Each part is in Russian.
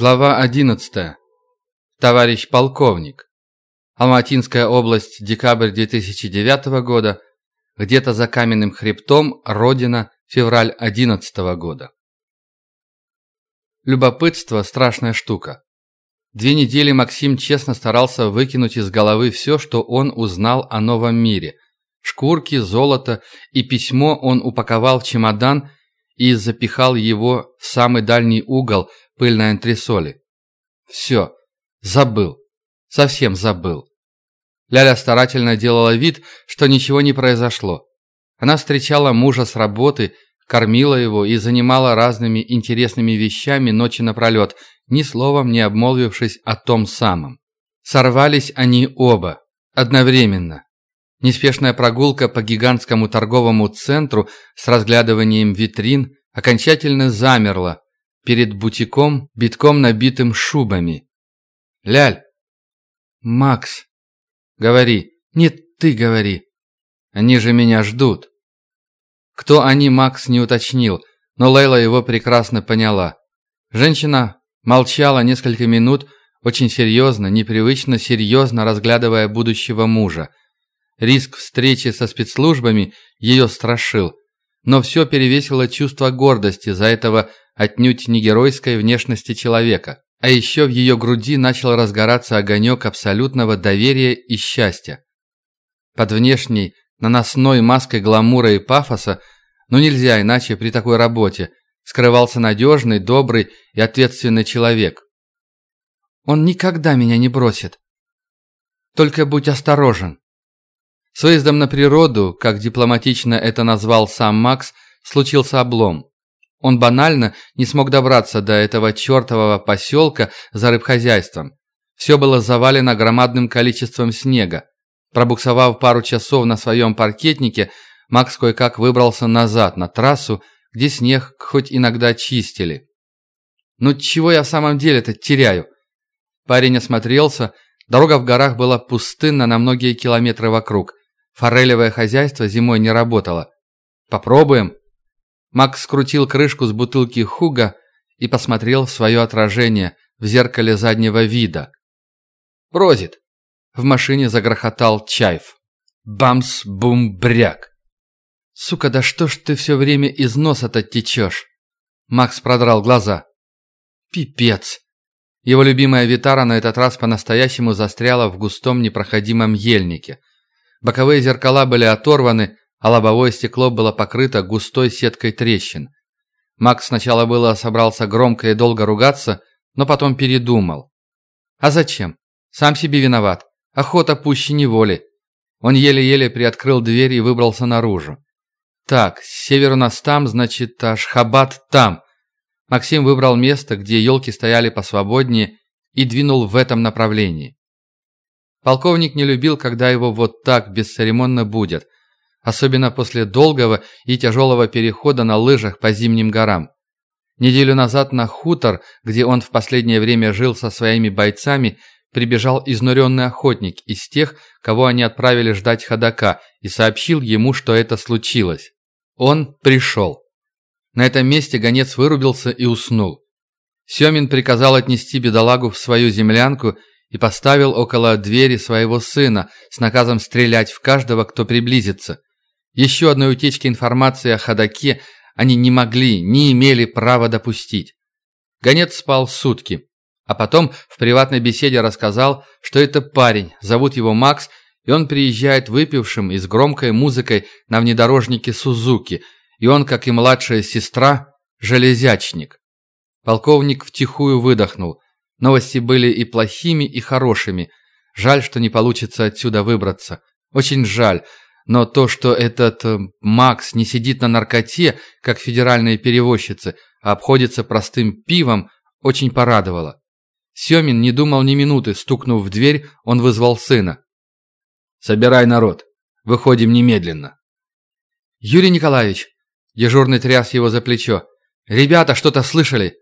Глава 11. Товарищ полковник. Алматинская область, декабрь 2009 года. Где-то за каменным хребтом, родина, февраль 11 года. Любопытство – страшная штука. Две недели Максим честно старался выкинуть из головы все, что он узнал о новом мире. Шкурки, золото и письмо он упаковал в чемодан и запихал его в самый дальний угол – пыльной антресоли. Все, забыл, совсем забыл. Ляля старательно делала вид, что ничего не произошло. Она встречала мужа с работы, кормила его и занимала разными интересными вещами ночи напролет, ни словом не обмолвившись о том самом. Сорвались они оба, одновременно. Неспешная прогулка по гигантскому торговому центру с разглядыванием витрин окончательно замерла, перед бутиком, битком набитым шубами. «Ляль!» «Макс!» «Говори!» «Нет, ты говори!» «Они же меня ждут!» Кто они, Макс не уточнил, но Лейла его прекрасно поняла. Женщина молчала несколько минут, очень серьезно, непривычно серьезно разглядывая будущего мужа. Риск встречи со спецслужбами ее страшил, но все перевесило чувство гордости за этого отнюдь не геройской внешности человека. А еще в ее груди начал разгораться огонек абсолютного доверия и счастья. Под внешней, наносной маской гламура и пафоса, но нельзя иначе при такой работе, скрывался надежный, добрый и ответственный человек. Он никогда меня не бросит. Только будь осторожен. С выездом на природу, как дипломатично это назвал сам Макс, случился облом. Он банально не смог добраться до этого чертового поселка за рыбхозяйством. Все было завалено громадным количеством снега. Пробуксовав пару часов на своем паркетнике, Макс кое-как выбрался назад, на трассу, где снег хоть иногда чистили. «Ну чего я в самом деле-то теряю?» Парень осмотрелся, дорога в горах была пустынна на многие километры вокруг. Форелевое хозяйство зимой не работало. «Попробуем?» Макс скрутил крышку с бутылки Хуга и посмотрел в свое отражение в зеркале заднего вида. «Прозит!» В машине загрохотал Чайф. Бамс-бум-бряк. «Сука, да что ж ты все время из носа-то течешь?» Макс продрал глаза. «Пипец!» Его любимая Витара на этот раз по-настоящему застряла в густом непроходимом ельнике. Боковые зеркала были оторваны, а лобовое стекло было покрыто густой сеткой трещин. Макс сначала было собрался громко и долго ругаться, но потом передумал. А зачем? Сам себе виноват. Охота пуще неволи. Он еле-еле приоткрыл дверь и выбрался наружу. Так, север у нас там, значит, Ашхабад там. Максим выбрал место, где елки стояли посвободнее, и двинул в этом направлении. Полковник не любил, когда его вот так бесцеремонно будят – особенно после долгого и тяжелого перехода на лыжах по зимним горам. Неделю назад на хутор, где он в последнее время жил со своими бойцами, прибежал изнуренный охотник из тех, кого они отправили ждать ходока, и сообщил ему, что это случилось. Он пришел. На этом месте гонец вырубился и уснул. Семин приказал отнести бедолагу в свою землянку и поставил около двери своего сына с наказом стрелять в каждого, кто приблизится. Еще одной утечки информации о ходаке они не могли, не имели права допустить. Гонец спал сутки, а потом в приватной беседе рассказал, что это парень, зовут его Макс, и он приезжает выпившим и с громкой музыкой на внедорожнике Сузуки, и он, как и младшая сестра, железячник. Полковник втихую выдохнул. Новости были и плохими, и хорошими. Жаль, что не получится отсюда выбраться. Очень жаль, но то, что этот э, Макс не сидит на наркоте, как федеральные перевозчицы, а обходится простым пивом, очень порадовало. Семин не думал ни минуты, стукнув в дверь, он вызвал сына. «Собирай народ. Выходим немедленно». «Юрий Николаевич!» Дежурный тряс его за плечо. «Ребята что-то слышали?»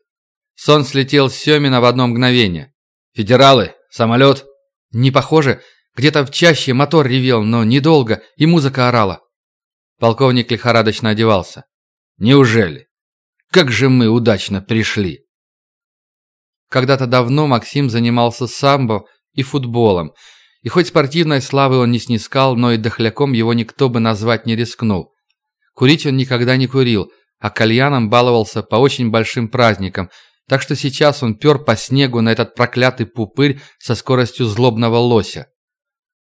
Сон слетел с Семина в одно мгновение. «Федералы? Самолет?» «Не похоже. Где-то в чаще мотор ревел, но недолго, и музыка орала. Полковник лихорадочно одевался. Неужели? Как же мы удачно пришли! Когда-то давно Максим занимался самбо и футболом, и хоть спортивной славы он не снискал, но и дохляком его никто бы назвать не рискнул. Курить он никогда не курил, а кальяном баловался по очень большим праздникам, так что сейчас он пер по снегу на этот проклятый пупырь со скоростью злобного лося.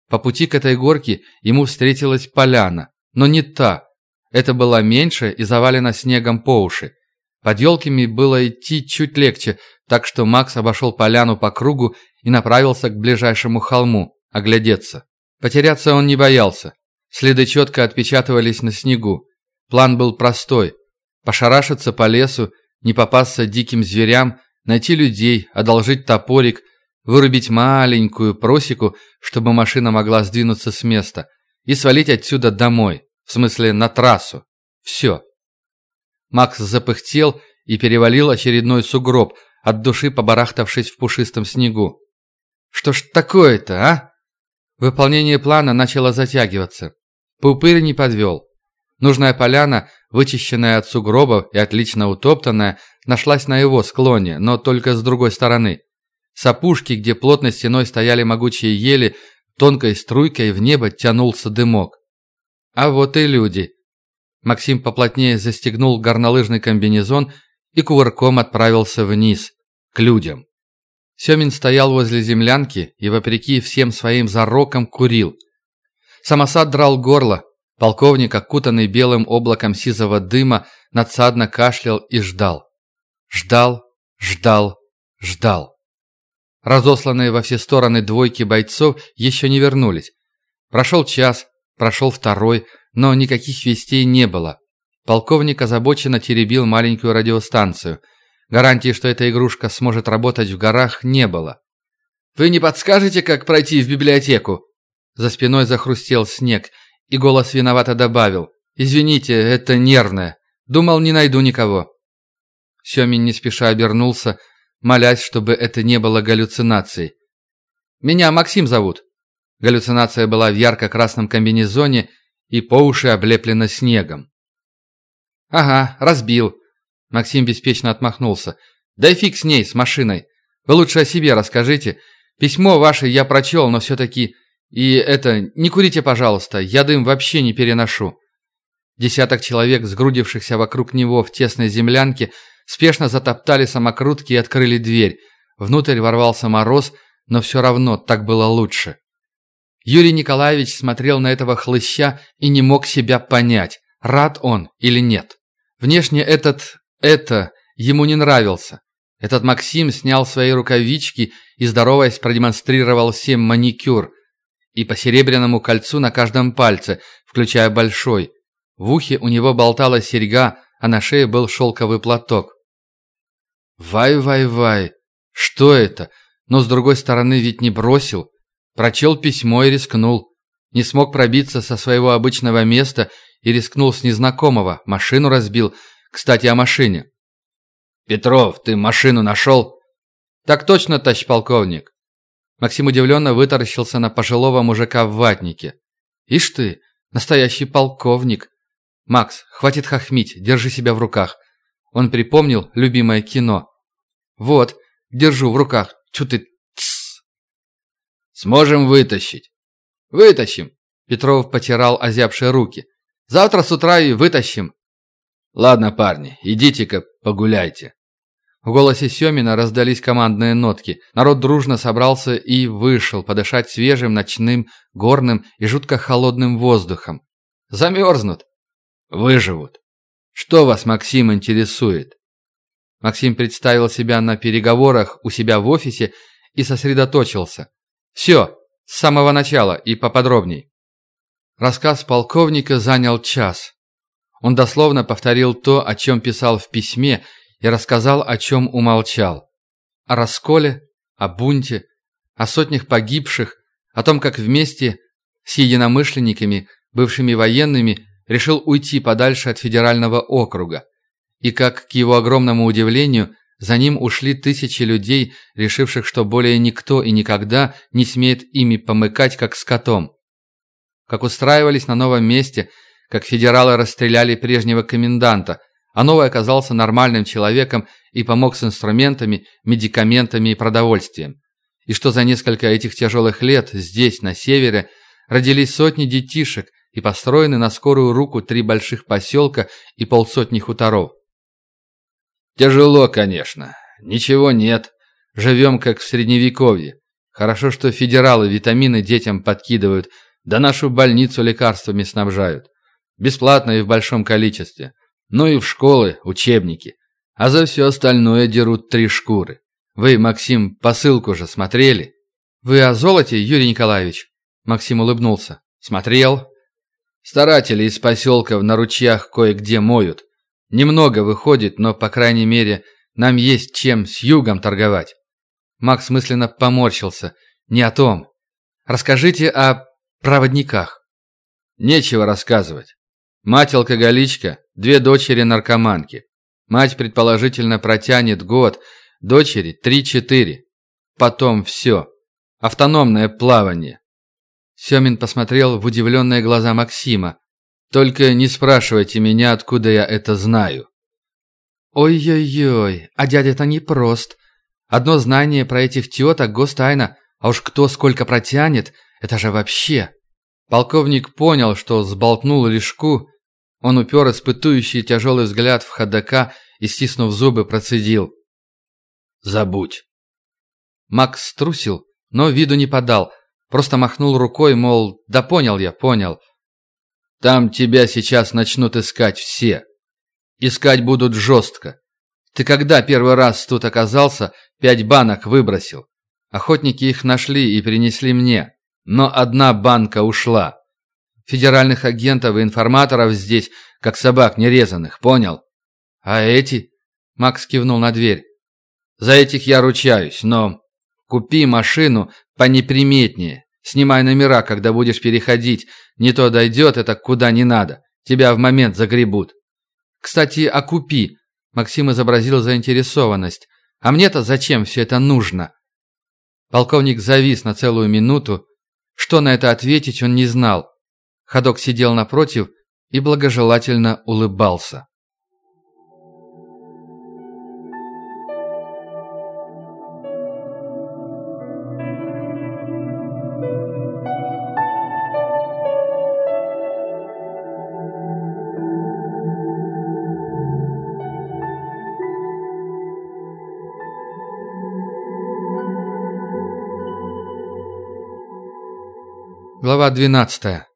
По пути к этой горке ему встретилась поляна, но не та. Это была меньше и завалена снегом по уши. Под елками было идти чуть легче, так что Макс обошел поляну по кругу и направился к ближайшему холму, оглядеться. Потеряться он не боялся. Следы четко отпечатывались на снегу. План был простой. Пошарашиться по лесу, не попасться диким зверям, найти людей, одолжить топорик, вырубить маленькую просеку, чтобы машина могла сдвинуться с места, и свалить отсюда домой, в смысле на трассу. Все. Макс запыхтел и перевалил очередной сугроб, от души побарахтавшись в пушистом снегу. «Что ж такое-то, а?» Выполнение плана начало затягиваться. Пупырь не подвел. Нужная поляна, вычищенная от сугробов и отлично утоптанная, нашлась на его склоне, но только с другой стороны. С где плотной стеной стояли могучие ели, тонкой струйкой в небо тянулся дымок. А вот и люди. Максим поплотнее застегнул горнолыжный комбинезон и кувырком отправился вниз, к людям. Семин стоял возле землянки и, вопреки всем своим зарокам, курил. Самосад драл горло, Полковник, окутанный белым облаком сизого дыма, надсадно кашлял и ждал. Ждал, ждал, ждал. Разосланные во все стороны двойки бойцов еще не вернулись. Прошел час, прошел второй, но никаких вестей не было. Полковник озабоченно теребил маленькую радиостанцию. Гарантии, что эта игрушка сможет работать в горах, не было. «Вы не подскажете, как пройти в библиотеку?» За спиной захрустел снег – и голос виновато добавил. «Извините, это нервное. Думал, не найду никого». Семин не спеша обернулся, молясь, чтобы это не было галлюцинацией. «Меня Максим зовут». Галлюцинация была в ярко-красном комбинезоне и по уши облеплена снегом. «Ага, разбил». Максим беспечно отмахнулся. «Да и фиг с ней, с машиной. Вы лучше о себе расскажите. Письмо ваше я прочел, но все-таки и это, не курите, пожалуйста, я дым вообще не переношу». Десяток человек, сгрудившихся вокруг него в тесной землянке, спешно затоптали самокрутки и открыли дверь. Внутрь ворвался мороз, но все равно так было лучше. Юрий Николаевич смотрел на этого хлыща и не мог себя понять, рад он или нет. Внешне этот... это ему не нравился. Этот Максим снял свои рукавички и, здороваясь, продемонстрировал всем маникюр и по серебряному кольцу на каждом пальце, включая большой. В ухе у него болталась серьга, а на шее был шелковый платок. Вай-вай-вай, что это? Но с другой стороны ведь не бросил. Прочел письмо и рискнул. Не смог пробиться со своего обычного места и рискнул с незнакомого, машину разбил. Кстати, о машине. «Петров, ты машину нашел?» «Так точно, товарищ полковник. Максим удивленно вытаращился на пожилого мужика в ватнике. «Ишь ты, настоящий полковник!» «Макс, хватит хохмить, держи себя в руках!» Он припомнил любимое кино. «Вот, держу в руках. Чё ты... Тссс!» «Сможем вытащить!» «Вытащим!» Петров потирал озябшие руки. «Завтра с утра и вытащим!» «Ладно, парни, идите-ка погуляйте!» В голосе Семина раздались командные нотки. Народ дружно собрался и вышел подышать свежим ночным, горным и жутко холодным воздухом. Замерзнут. Выживут. Что вас, Максим, интересует? Максим представил себя на переговорах у себя в офисе и сосредоточился. Все, с самого начала и поподробней. Рассказ полковника занял час. Он дословно повторил то, о чем писал в письме, и рассказал, о чем умолчал. О расколе, о бунте, о сотнях погибших, о том, как вместе с единомышленниками, бывшими военными, решил уйти подальше от федерального округа, и как, к его огромному удивлению, за ним ушли тысячи людей, решивших, что более никто и никогда не смеет ими помыкать, как скотом. Как устраивались на новом месте, как федералы расстреляли прежнего коменданта, а новый оказался нормальным человеком и помог с инструментами, медикаментами и продовольствием. И что за несколько этих тяжелых лет здесь, на севере, родились сотни детишек и построены на скорую руку три больших поселка и полсотни хуторов. Тяжело, конечно. Ничего нет. Живем как в средневековье. Хорошо, что федералы витамины детям подкидывают, да нашу больницу лекарствами снабжают. Бесплатно и в большом количестве. Ну и в школы, учебники. А за все остальное дерут три шкуры. Вы, Максим, посылку же смотрели? Вы о золоте, Юрий Николаевич? Максим улыбнулся. Смотрел. Старатели из поселков на ручьях кое-где моют. Немного выходит, но, по крайней мере, нам есть чем с югом торговать. Макс мысленно поморщился. Не о том. Расскажите о проводниках. Нечего рассказывать. Мать-алкоголичка, две дочери-наркоманки. Мать, предположительно, протянет год, дочери три-четыре. Потом все. Автономное плавание. Семин посмотрел в удивленные глаза Максима. «Только не спрашивайте меня, откуда я это знаю». «Ой-ой-ой, а дядя-то непрост. Одно знание про этих теток – гостайна, а уж кто сколько протянет, это же вообще...» Полковник понял, что сболтнул лишку он упер испытующий тяжелый взгляд в ходока и, стиснув зубы, процедил. «Забудь». Макс струсил, но виду не подал, просто махнул рукой, мол, да понял я, понял. «Там тебя сейчас начнут искать все. Искать будут жестко. Ты когда первый раз тут оказался, пять банок выбросил. Охотники их нашли и принесли мне, но одна банка ушла. Федеральных агентов и информаторов здесь, как собак нерезанных, понял? А эти? Макс кивнул на дверь. За этих я ручаюсь, но купи машину понеприметнее. Снимай номера, когда будешь переходить. Не то дойдет это куда не надо. Тебя в момент загребут. Кстати, а купи. Максим изобразил заинтересованность. А мне-то зачем все это нужно? Полковник завис на целую минуту. Что на это ответить он не знал. Ходок сидел напротив и благожелательно улыбался. Глава двенадцатая.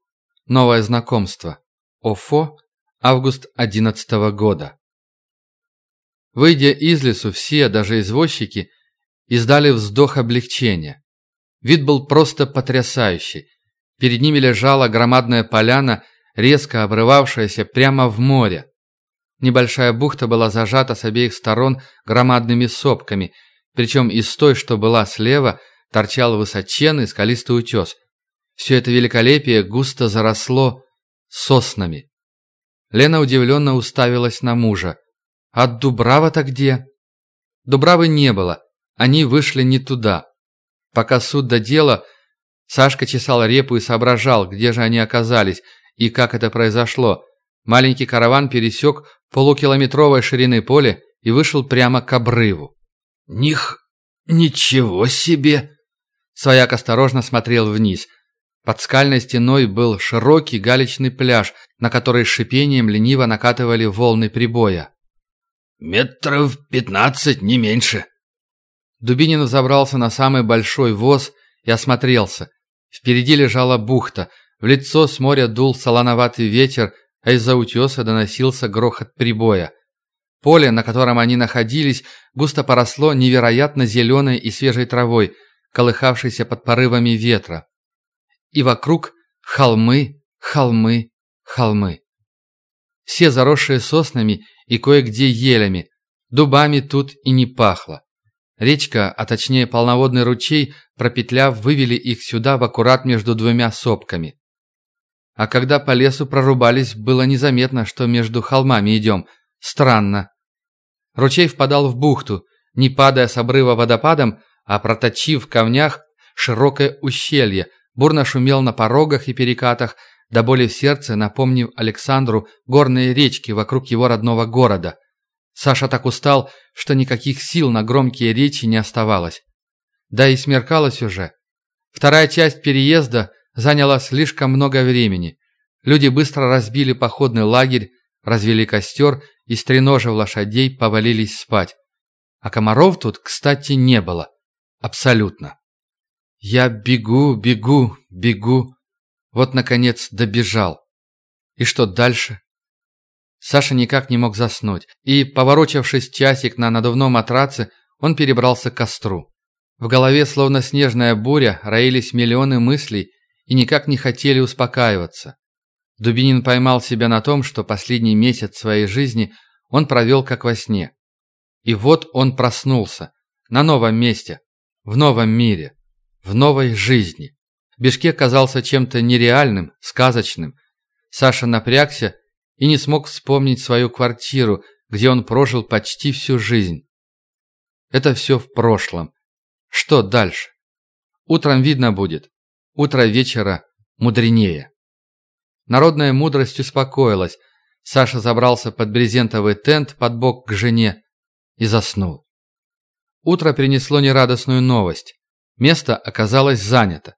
Новое знакомство. Офо. Август 11 года. Выйдя из лесу, все, даже извозчики, издали вздох облегчения. Вид был просто потрясающий. Перед ними лежала громадная поляна, резко обрывавшаяся прямо в море. Небольшая бухта была зажата с обеих сторон громадными сопками, причем из той, что была слева, торчал высоченный скалистый утес – все это великолепие густо заросло соснами. Лена удивленно уставилась на мужа. «А Дубрава-то где?» Дубравы не было. Они вышли не туда. Пока суд до дела, Сашка чесал репу и соображал, где же они оказались и как это произошло. Маленький караван пересек полукилометровой ширины поле и вышел прямо к обрыву. «Них... ничего себе!» Свояк осторожно смотрел вниз – под скальной стеной был широкий галечный пляж, на который с шипением лениво накатывали волны прибоя. «Метров пятнадцать, не меньше». Дубинин забрался на самый большой воз и осмотрелся. Впереди лежала бухта, в лицо с моря дул солоноватый ветер, а из-за утеса доносился грохот прибоя. Поле, на котором они находились, густо поросло невероятно зеленой и свежей травой, колыхавшейся под порывами ветра и вокруг холмы, холмы, холмы. Все заросшие соснами и кое-где елями, дубами тут и не пахло. Речка, а точнее полноводный ручей, пропетляв, вывели их сюда в аккурат между двумя сопками. А когда по лесу прорубались, было незаметно, что между холмами идем. Странно. Ручей впадал в бухту, не падая с обрыва водопадом, а проточив в камнях широкое ущелье, бурно шумел на порогах и перекатах, до боли в сердце напомнив Александру горные речки вокруг его родного города. Саша так устал, что никаких сил на громкие речи не оставалось. Да и смеркалось уже. Вторая часть переезда заняла слишком много времени. Люди быстро разбили походный лагерь, развели костер и, стреножив лошадей, повалились спать. А комаров тут, кстати, не было. Абсолютно. Я бегу, бегу, бегу. Вот, наконец, добежал. И что дальше? Саша никак не мог заснуть, и, поворочившись часик на надувном матраце, он перебрался к костру. В голове, словно снежная буря, роились миллионы мыслей и никак не хотели успокаиваться. Дубинин поймал себя на том, что последний месяц своей жизни он провел как во сне. И вот он проснулся. На новом месте. В новом мире. В новой жизни. Бишкек казался чем-то нереальным, сказочным. Саша напрягся и не смог вспомнить свою квартиру, где он прожил почти всю жизнь. Это все в прошлом. Что дальше? Утром видно будет. Утро вечера мудренее. Народная мудрость успокоилась. Саша забрался под брезентовый тент под бок к жене и заснул. Утро принесло нерадостную новость. Место оказалось занято.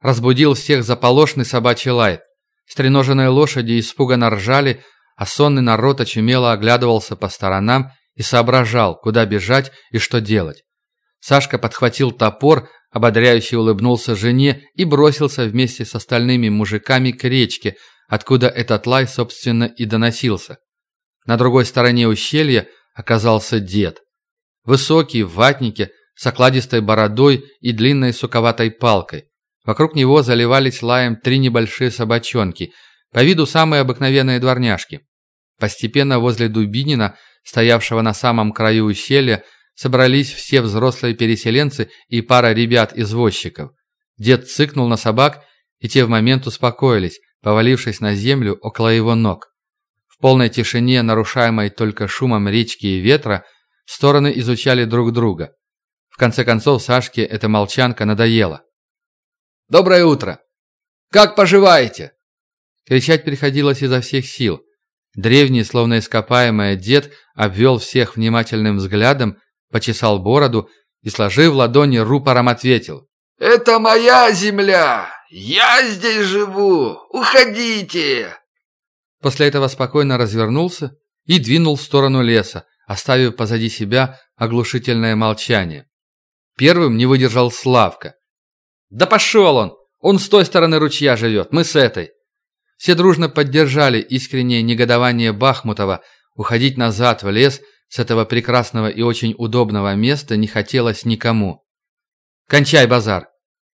Разбудил всех заполошный собачий лай. Стреноженные лошади испуганно ржали, а сонный народ очумело оглядывался по сторонам и соображал, куда бежать и что делать. Сашка подхватил топор, ободряюще улыбнулся жене и бросился вместе с остальными мужиками к речке, откуда этот лай, собственно, и доносился. На другой стороне ущелья оказался дед. Высокий, в ватнике, с окладистой бородой и длинной суковатой палкой. Вокруг него заливались лаем три небольшие собачонки, по виду самые обыкновенные дворняжки. Постепенно возле Дубинина, стоявшего на самом краю ущелья, собрались все взрослые переселенцы и пара ребят-извозчиков. Дед цыкнул на собак, и те в момент успокоились, повалившись на землю около его ног. В полной тишине, нарушаемой только шумом речки и ветра, стороны изучали друг друга. В конце концов, Сашке эта молчанка надоела. «Доброе утро! Как поживаете?» Кричать приходилось изо всех сил. Древний, словно ископаемый дед, обвел всех внимательным взглядом почесал бороду и, сложив ладони, рупором ответил. «Это моя земля! Я здесь живу! Уходите!» После этого спокойно развернулся и двинул в сторону леса, оставив позади себя оглушительное молчание. Первым не выдержал Славка. «Да пошел он! Он с той стороны ручья живет, мы с этой!» Все дружно поддержали искреннее негодование Бахмутова уходить назад в лес – с этого прекрасного и очень удобного места не хотелось никому. «Кончай базар!»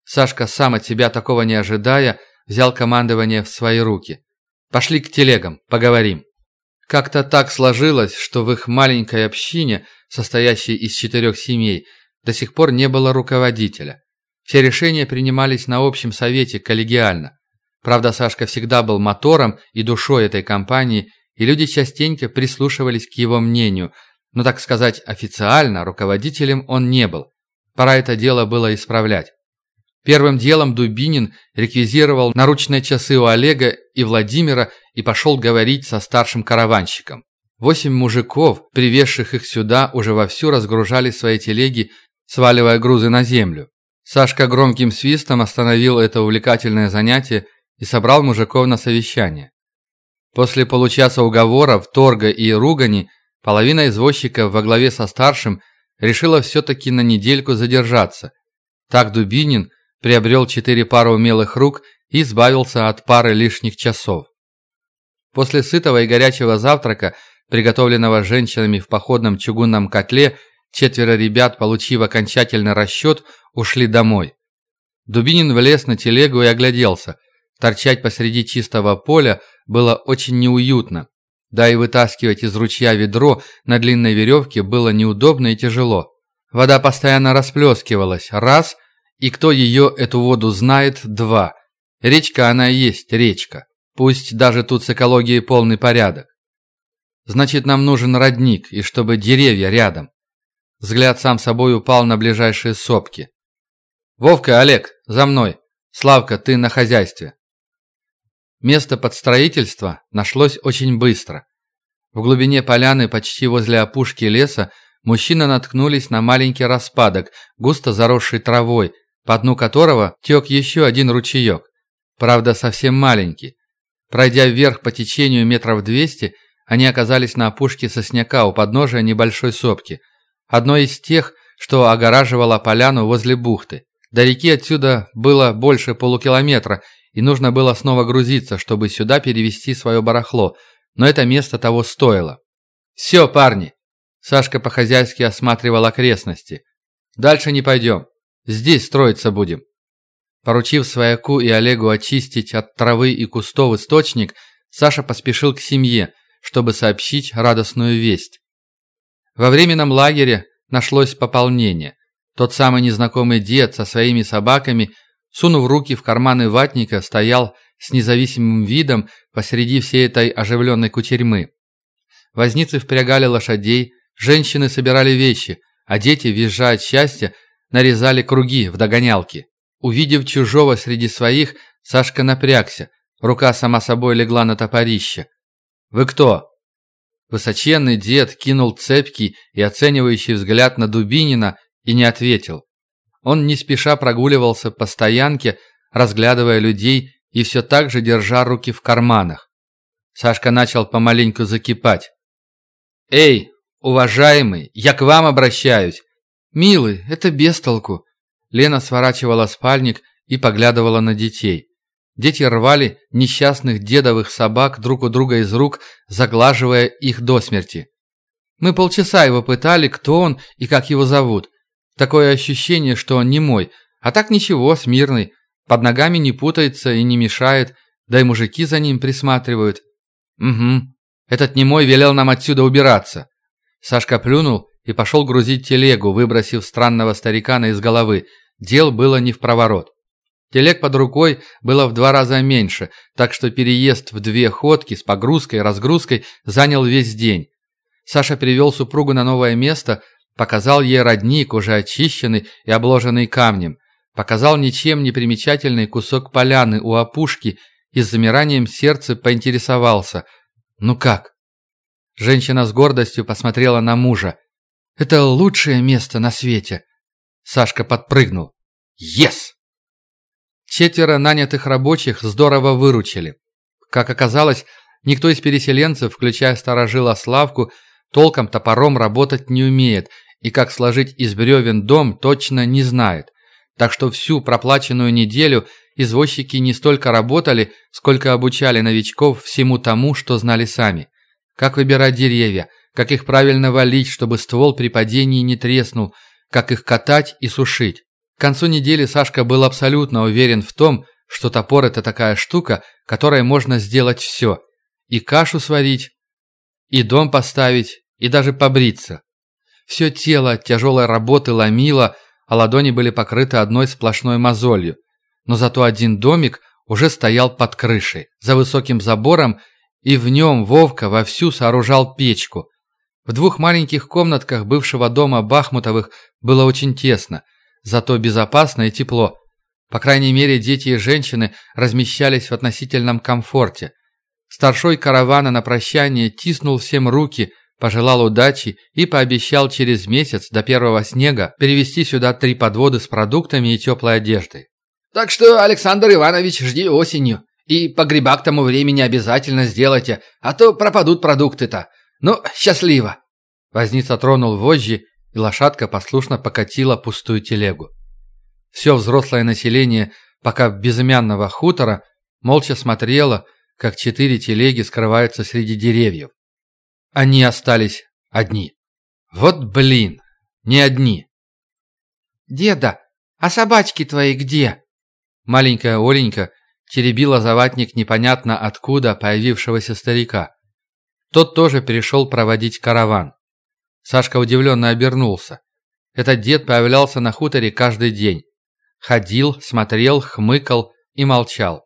Сашка, сам от себя такого не ожидая, взял командование в свои руки. «Пошли к телегам, поговорим». Как-то так сложилось, что в их маленькой общине, состоящей из четырех семей, до сих пор не было руководителя. Все решения принимались на общем совете коллегиально. Правда, Сашка всегда был мотором и душой этой компании и люди частенько прислушивались к его мнению, но, так сказать, официально руководителем он не был. Пора это дело было исправлять. Первым делом Дубинин реквизировал наручные часы у Олега и Владимира и пошел говорить со старшим караванщиком. Восемь мужиков, привезших их сюда, уже вовсю разгружали свои телеги, сваливая грузы на землю. Сашка громким свистом остановил это увлекательное занятие и собрал мужиков на совещание. После получаса уговоров, торга и ругани, половина извозчиков во главе со старшим решила все-таки на недельку задержаться. Так Дубинин приобрел четыре пары умелых рук и избавился от пары лишних часов. После сытого и горячего завтрака, приготовленного женщинами в походном чугунном котле, четверо ребят, получив окончательный расчет, ушли домой. Дубинин влез на телегу и огляделся. Торчать посреди чистого поля было очень неуютно. Да и вытаскивать из ручья ведро на длинной веревке было неудобно и тяжело. Вода постоянно расплескивалась, раз, и кто ее, эту воду, знает, два. Речка она и есть речка. Пусть даже тут с экологией полный порядок. Значит, нам нужен родник, и чтобы деревья рядом. Взгляд сам собой упал на ближайшие сопки. «Вовка, Олег, за мной! Славка, ты на хозяйстве!» Место под строительство нашлось очень быстро. В глубине поляны, почти возле опушки леса, мужчины наткнулись на маленький распадок, густо заросший травой, по дну которого тек еще один ручеек. Правда, совсем маленький. Пройдя вверх по течению метров двести, они оказались на опушке сосняка у подножия небольшой сопки, одной из тех, что огораживала поляну возле бухты. До реки отсюда было больше полукилометра, и нужно было снова грузиться, чтобы сюда перевести свое барахло, но это место того стоило. «Все, парни!» Сашка по-хозяйски осматривал окрестности. «Дальше не пойдем. Здесь строиться будем». Поручив свояку и Олегу очистить от травы и кустов источник, Саша поспешил к семье, чтобы сообщить радостную весть. Во временном лагере нашлось пополнение. Тот самый незнакомый дед со своими собаками, сунув руки в карманы ватника, стоял с независимым видом посреди всей этой оживленной кутерьмы. Возницы впрягали лошадей, женщины собирали вещи, а дети, визжая от счастья, нарезали круги в догонялки. Увидев чужого среди своих, Сашка напрягся, рука сама собой легла на топорище. «Вы кто?» Высоченный дед кинул цепкий и оценивающий взгляд на Дубинина и не ответил. Он не спеша прогуливался по стоянке, разглядывая людей и все так же держа руки в карманах. Сашка начал помаленьку закипать. «Эй, уважаемый, я к вам обращаюсь!» «Милый, это бестолку!» Лена сворачивала спальник и поглядывала на детей. Дети рвали несчастных дедовых собак друг у друга из рук, заглаживая их до смерти. Мы полчаса его пытали, кто он и как его зовут. Такое ощущение, что он не мой, а так ничего, смирный. Под ногами не путается и не мешает, да и мужики за ним присматривают. Угу, этот немой велел нам отсюда убираться. Сашка плюнул и пошел грузить телегу, выбросив странного старикана из головы. Дел было не в проворот. Телег под рукой было в два раза меньше, так что переезд в две ходки с погрузкой и разгрузкой занял весь день. Саша привел супругу на новое место, показал ей родник, уже очищенный и обложенный камнем, показал ничем не примечательный кусок поляны у опушки и с замиранием сердца поинтересовался. «Ну как?» Женщина с гордостью посмотрела на мужа. «Это лучшее место на свете!» Сашка подпрыгнул. «Ес!» Четверо нанятых рабочих здорово выручили. Как оказалось, никто из переселенцев, включая сторожила Славку, толком топором работать не умеет и как сложить из бревен дом точно не знает. Так что всю проплаченную неделю извозчики не столько работали, сколько обучали новичков всему тому, что знали сами. Как выбирать деревья, как их правильно валить, чтобы ствол при падении не треснул, как их катать и сушить. К концу недели Сашка был абсолютно уверен в том, что топор – это такая штука, которой можно сделать все. И кашу сварить, и дом поставить, и даже побриться. Все тело от тяжелой работы ломило, а ладони были покрыты одной сплошной мозолью. Но зато один домик уже стоял под крышей, за высоким забором, и в нем Вовка вовсю сооружал печку. В двух маленьких комнатках бывшего дома Бахмутовых было очень тесно – Зато безопасно и тепло. По крайней мере, дети и женщины размещались в относительном комфорте. Старшой каравана на прощание тиснул всем руки, пожелал удачи и пообещал через месяц до первого снега перевести сюда три подводы с продуктами и теплой одеждой. «Так что, Александр Иванович, жди осенью. И погреба к тому времени обязательно сделайте, а то пропадут продукты-то. Ну, счастливо!» Возница тронул вожжи, и лошадка послушно покатила пустую телегу. Все взрослое население пока безымянного хутора молча смотрело, как четыре телеги скрываются среди деревьев. Они остались одни. Вот блин, не одни. «Деда, а собачки твои где?» Маленькая Оленька теребила заватник непонятно откуда появившегося старика. Тот тоже перешел проводить караван. Сашка удивленно обернулся. Этот дед появлялся на хуторе каждый день. Ходил, смотрел, хмыкал и молчал.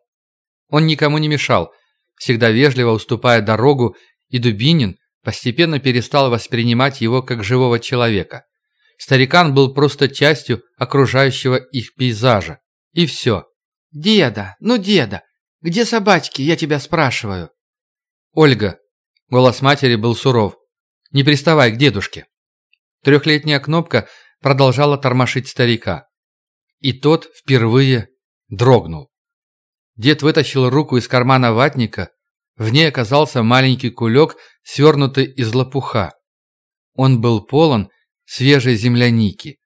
Он никому не мешал, всегда вежливо уступая дорогу, и Дубинин постепенно перестал воспринимать его как живого человека. Старикан был просто частью окружающего их пейзажа. И все. «Деда, ну деда, Где собачки, я тебя спрашиваю?» «Ольга». Голос матери был суров. «Не приставай к дедушке». Трехлетняя кнопка продолжала тормошить старика. И тот впервые дрогнул. Дед вытащил руку из кармана ватника. В ней оказался маленький кулек, свернутый из лопуха. Он был полон свежей земляники.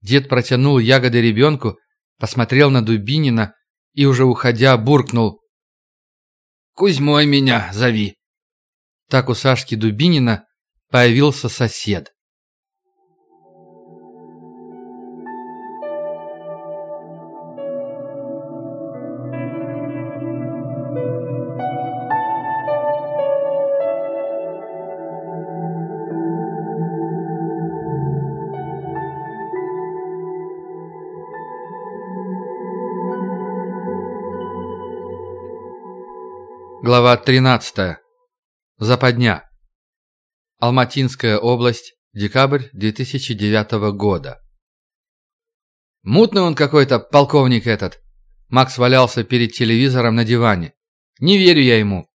Дед протянул ягоды ребенку, посмотрел на Дубинина и уже уходя буркнул. «Кузьмой меня зови». Так у Сашки Дубинина появился сосед. Глава 13. Западня. Алматинская область. Декабрь 2009 года. Мутный он какой-то, полковник этот. Макс валялся перед телевизором на диване. Не верю я ему.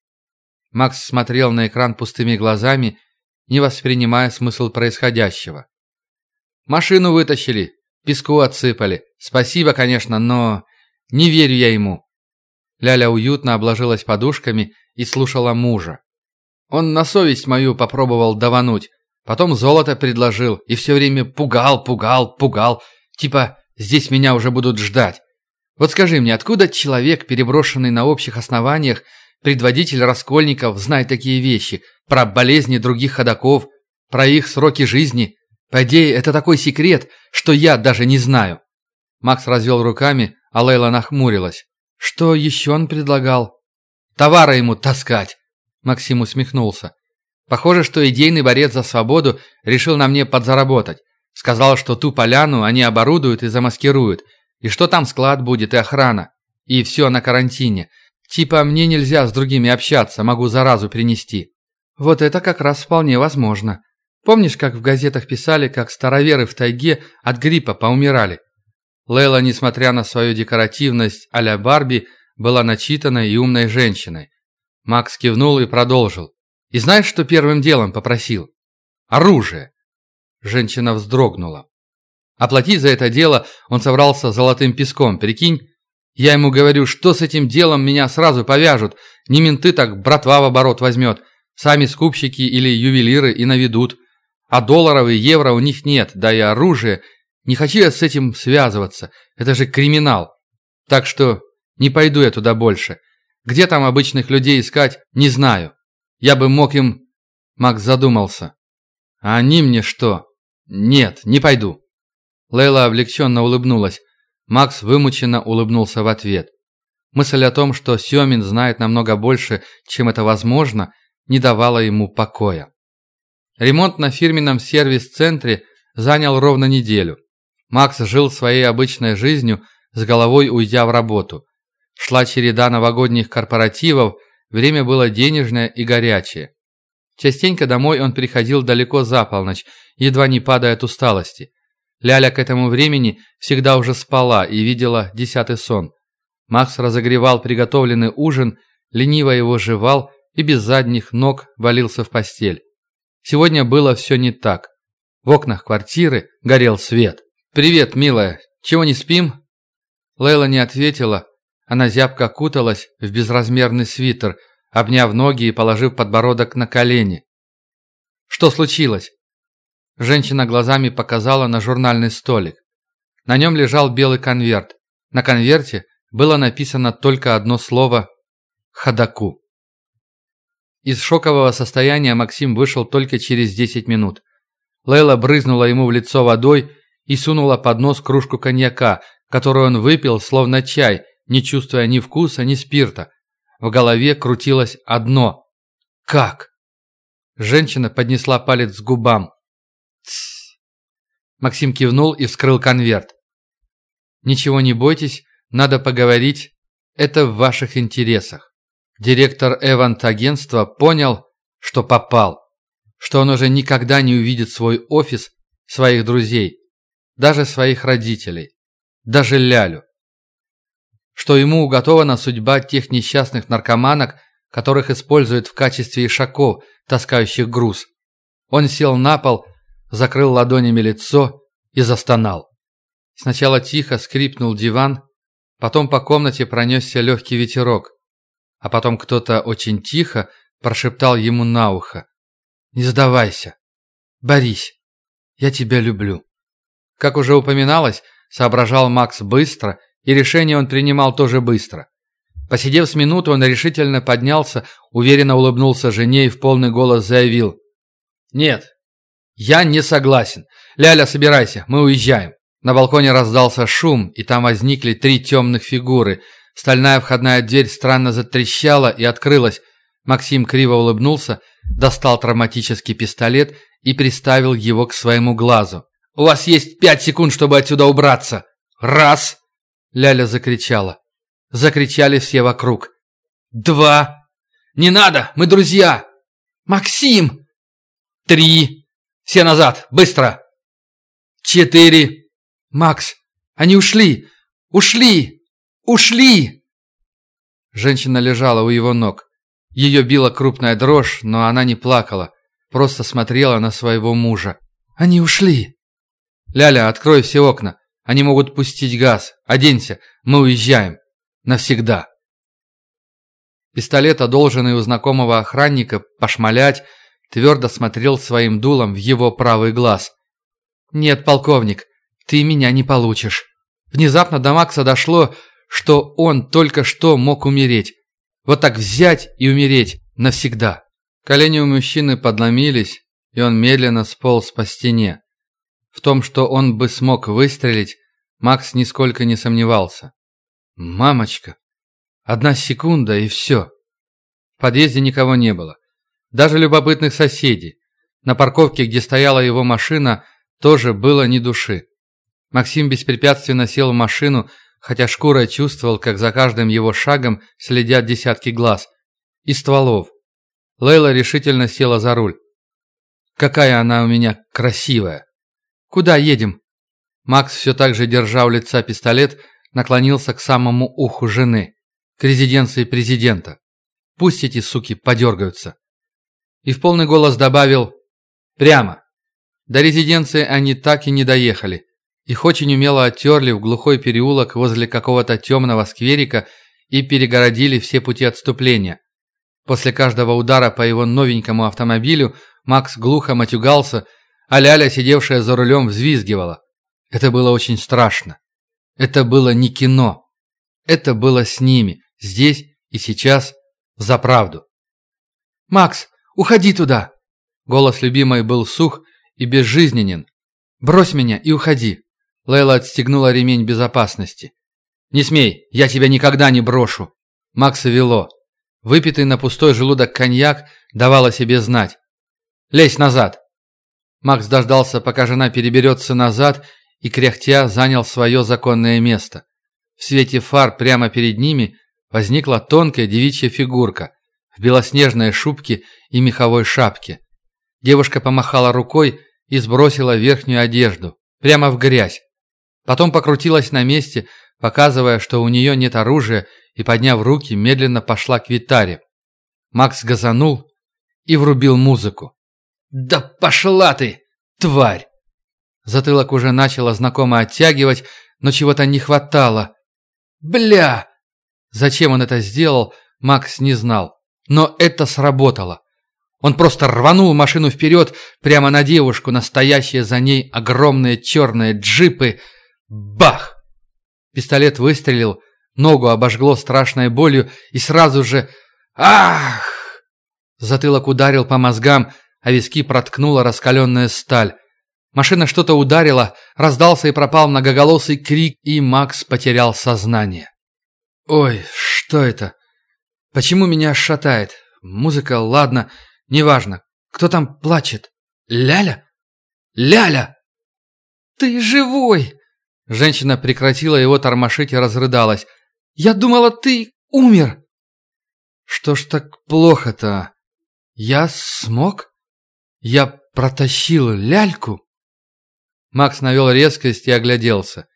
Макс смотрел на экран пустыми глазами, не воспринимая смысл происходящего. Машину вытащили, песку отсыпали. Спасибо, конечно, но не верю я ему. Ляля уютно обложилась подушками и слушала мужа. Он на совесть мою попробовал давануть, потом золото предложил и все время пугал, пугал, пугал. Типа, здесь меня уже будут ждать. Вот скажи мне, откуда человек, переброшенный на общих основаниях, предводитель раскольников, знает такие вещи про болезни других ходаков, про их сроки жизни? По идее, это такой секрет, что я даже не знаю. Макс развел руками, а Лейла нахмурилась. Что еще он предлагал? Товары ему таскать. Максим усмехнулся. Похоже, что идейный борец за свободу решил на мне подзаработать. Сказал, что ту поляну они оборудуют и замаскируют. И что там склад будет и охрана. И все на карантине. Типа мне нельзя с другими общаться, могу заразу принести. Вот это как раз вполне возможно. Помнишь, как в газетах писали, как староверы в тайге от гриппа поумирали? Лейла, несмотря на свою декоративность а-ля Барби, была начитанной и умной женщиной. Макс кивнул и продолжил. «И знаешь, что первым делом попросил? Оружие!» Женщина вздрогнула. Оплатить за это дело он собрался золотым песком, прикинь? Я ему говорю, что с этим делом меня сразу повяжут. Не менты, так братва в оборот возьмет. Сами скупщики или ювелиры и наведут. А долларов и евро у них нет, да и оружие не хочу я с этим связываться. Это же криминал. Так что не пойду я туда больше. Где там обычных людей искать, не знаю. Я бы мог им...» Макс задумался. «А они мне что?» «Нет, не пойду». Лейла облегченно улыбнулась. Макс вымученно улыбнулся в ответ. Мысль о том, что Семин знает намного больше, чем это возможно, не давала ему покоя. Ремонт на фирменном сервис-центре занял ровно неделю. Макс жил своей обычной жизнью, с головой уйдя в работу. Шла череда новогодних корпоративов, время было денежное и горячее. Частенько домой он приходил далеко за полночь, едва не падая от усталости. Ляля к этому времени всегда уже спала и видела десятый сон. Макс разогревал приготовленный ужин, лениво его жевал и без задних ног валился в постель. Сегодня было все не так. В окнах квартиры горел свет. «Привет, милая. Чего не спим?» Лейла не ответила. Она зябко окуталась в безразмерный свитер, обняв ноги и положив подбородок на колени. «Что случилось?» Женщина глазами показала на журнальный столик. На нем лежал белый конверт. На конверте было написано только одно слово «Ходоку». Из шокового состояния Максим вышел только через 10 минут. Лейла брызнула ему в лицо водой и сунула под нос кружку коньяка, которую он выпил, словно чай, не чувствуя ни вкуса, ни спирта. В голове крутилось одно. «Как?» Женщина поднесла палец к губам. «Тссс!» Максим кивнул и вскрыл конверт. «Ничего не бойтесь, надо поговорить. Это в ваших интересах». Директор Эвант-агентства понял, что попал, что он уже никогда не увидит свой офис, своих друзей даже своих родителей, даже Лялю. Что ему уготована судьба тех несчастных наркоманок, которых используют в качестве ишаков, таскающих груз. Он сел на пол, закрыл ладонями лицо и застонал. Сначала тихо скрипнул диван, потом по комнате пронесся легкий ветерок, а потом кто-то очень тихо прошептал ему на ухо. «Не сдавайся. Борись. Я тебя люблю». Как уже упоминалось, соображал Макс быстро, и решение он принимал тоже быстро. Посидев с минуту, он решительно поднялся, уверенно улыбнулся жене и в полный голос заявил. «Нет, я не согласен. Ляля, собирайся, мы уезжаем». На балконе раздался шум, и там возникли три темных фигуры. Стальная входная дверь странно затрещала и открылась. Максим криво улыбнулся, достал травматический пистолет и приставил его к своему глазу. «У вас есть пять секунд, чтобы отсюда убраться!» «Раз!» — Ляля закричала. Закричали все вокруг. «Два!» «Не надо! Мы друзья!» «Максим!» «Три!» «Все назад! Быстро!» «Четыре!» «Макс! Они ушли! Ушли! Ушли!» Женщина лежала у его ног. Ее била крупная дрожь, но она не плакала, просто смотрела на своего мужа. «Они ушли!» «Ляля, открой все окна. Они могут пустить газ. Оденься. Мы уезжаем. Навсегда». Пистолет, одолженный у знакомого охранника, пошмалять, твердо смотрел своим дулом в его правый глаз. «Нет, полковник, ты меня не получишь». Внезапно до Макса дошло, что он только что мог умереть. Вот так взять и умереть навсегда. Колени у мужчины подломились, и он медленно сполз по стене. В том, что он бы смог выстрелить, Макс нисколько не сомневался. «Мамочка! Одна секунда, и все!» В подъезде никого не было. Даже любопытных соседей. На парковке, где стояла его машина, тоже было ни души. Максим беспрепятственно сел в машину, хотя шкурой чувствовал, как за каждым его шагом следят десятки глаз. И стволов. Лейла решительно села за руль. «Какая она у меня красивая!» «Куда едем?» Макс, все так же держа у лица пистолет, наклонился к самому уху жены, к резиденции президента. Пусть эти суки подергаются. И в полный голос добавил «Прямо». До резиденции они так и не доехали. Их очень умело оттерли в глухой переулок возле какого-то темного скверика и перегородили все пути отступления. После каждого удара по его новенькому автомобилю Макс глухо матюгался – а Ляля, сидевшая за рулем, взвизгивала. Это было очень страшно. Это было не кино. Это было с ними, здесь и сейчас, за правду. «Макс, уходи туда!» Голос любимой был сух и безжизненен. «Брось меня и уходи!» Лейла отстегнула ремень безопасности. «Не смей, я тебя никогда не брошу!» Макса вело. Выпитый на пустой желудок коньяк давал о себе знать. «Лезь назад!» Макс дождался, пока жена переберется назад, и кряхтя занял свое законное место. В свете фар прямо перед ними возникла тонкая девичья фигурка в белоснежной шубке и меховой шапке. Девушка помахала рукой и сбросила верхнюю одежду, прямо в грязь. Потом покрутилась на месте, показывая, что у нее нет оружия, и, подняв руки, медленно пошла к Витаре. Макс газанул и врубил музыку. «Да пошла ты, тварь!» Затылок уже начало знакомо оттягивать, но чего-то не хватало. «Бля!» Зачем он это сделал, Макс не знал. Но это сработало. Он просто рванул машину вперед, прямо на девушку, настоящие за ней огромные черные джипы. Бах! Пистолет выстрелил, ногу обожгло страшной болью, и сразу же... Ах! Затылок ударил по мозгам, а виски проткнула раскаленная сталь. Машина что-то ударила, раздался и пропал многоголосый крик, и Макс потерял сознание. «Ой, что это? Почему меня шатает? Музыка, ладно, неважно. Кто там плачет? Ляля? Ляля!» «Ты живой!» Женщина прекратила его тормошить и разрыдалась. «Я думала, ты умер!» «Что ж так плохо-то? Я смог?» Я протащил ляльку?» Макс навел резкость и огляделся.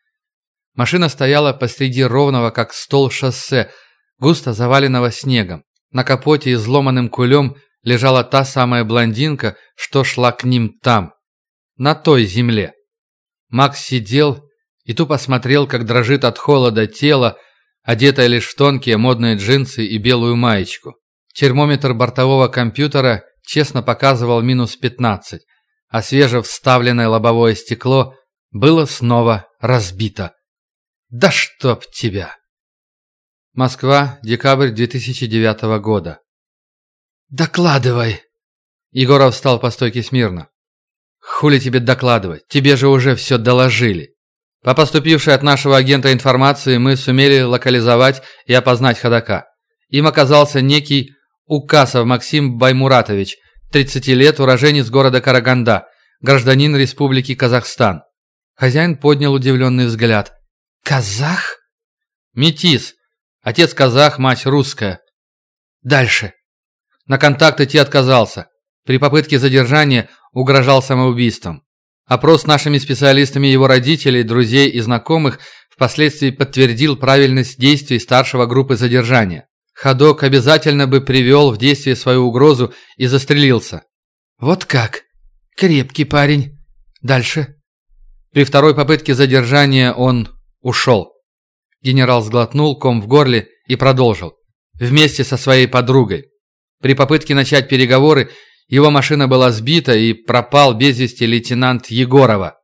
Машина стояла посреди ровного, как стол шоссе, густо заваленного снегом. На капоте изломанным кулем лежала та самая блондинка, что шла к ним там, на той земле. Макс сидел и тупо смотрел, как дрожит от холода тело, одетое лишь в тонкие модные джинсы и белую маечку. Термометр бортового компьютера честно показывал минус 15, а свеже вставленное лобовое стекло было снова разбито. «Да чтоб тебя!» Москва, декабрь 2009 года. «Докладывай!» Егоров встал по стойке смирно. «Хули тебе докладывать? Тебе же уже все доложили. По поступившей от нашего агента информации мы сумели локализовать и опознать ходока. Им оказался некий Укасов Максим Баймуратович, 30 лет, уроженец города Караганда, гражданин Республики Казахстан. Хозяин поднял удивленный взгляд. «Казах?» «Метис. Отец казах, мать русская». «Дальше». На контакт идти отказался. При попытке задержания угрожал самоубийством. Опрос нашими специалистами его родителей, друзей и знакомых впоследствии подтвердил правильность действий старшего группы задержания. Ходок обязательно бы привел в действие свою угрозу и застрелился. «Вот как? Крепкий парень. Дальше?» При второй попытке задержания он ушел. Генерал сглотнул ком в горле и продолжил. Вместе со своей подругой. При попытке начать переговоры его машина была сбита и пропал без вести лейтенант Егорова.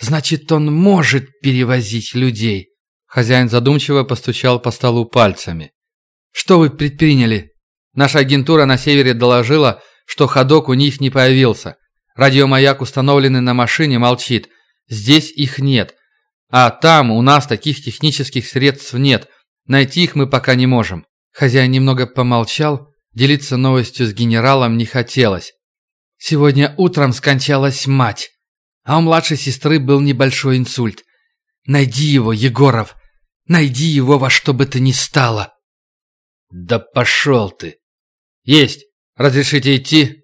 «Значит, он может перевозить людей?» Хозяин задумчиво постучал по столу пальцами. «Что вы предприняли?» Наша агентура на севере доложила, что ходок у них не появился. Радиомаяк, установленный на машине, молчит. Здесь их нет. А там у нас таких технических средств нет. Найти их мы пока не можем. Хозяин немного помолчал, делиться новостью с генералом не хотелось. Сегодня утром скончалась мать, а у младшей сестры был небольшой инсульт. Найди его, Егоров. Найди его во что бы то ни стало. Да пошел ты. Есть. Разрешите идти?